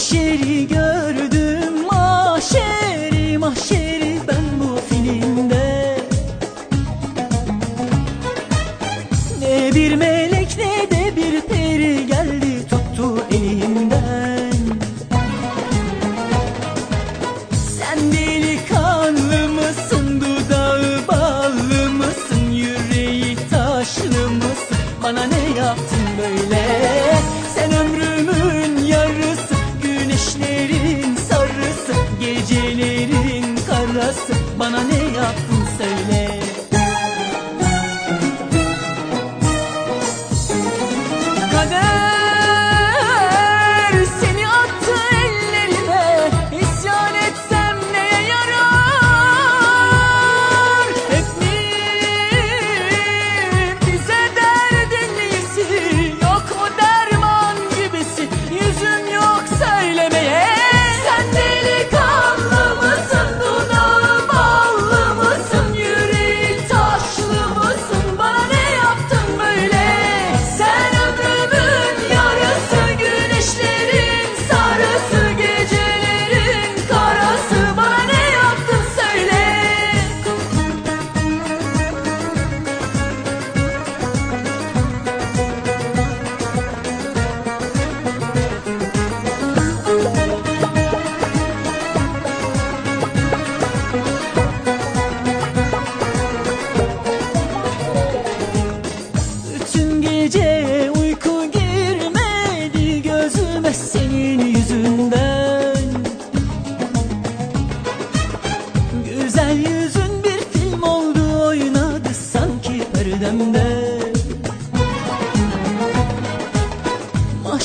Mahşeri gördüm mahşeri mahşeri ben bu filmde. Ne bir me Bana ne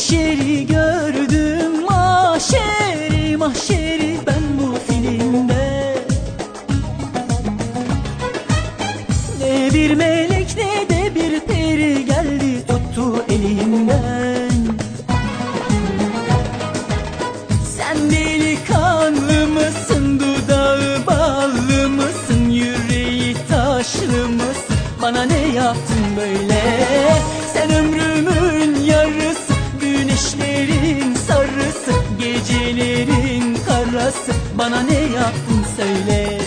Mahşeri gördüm mahşeri mahşeri. Bana ne yaptın söyle.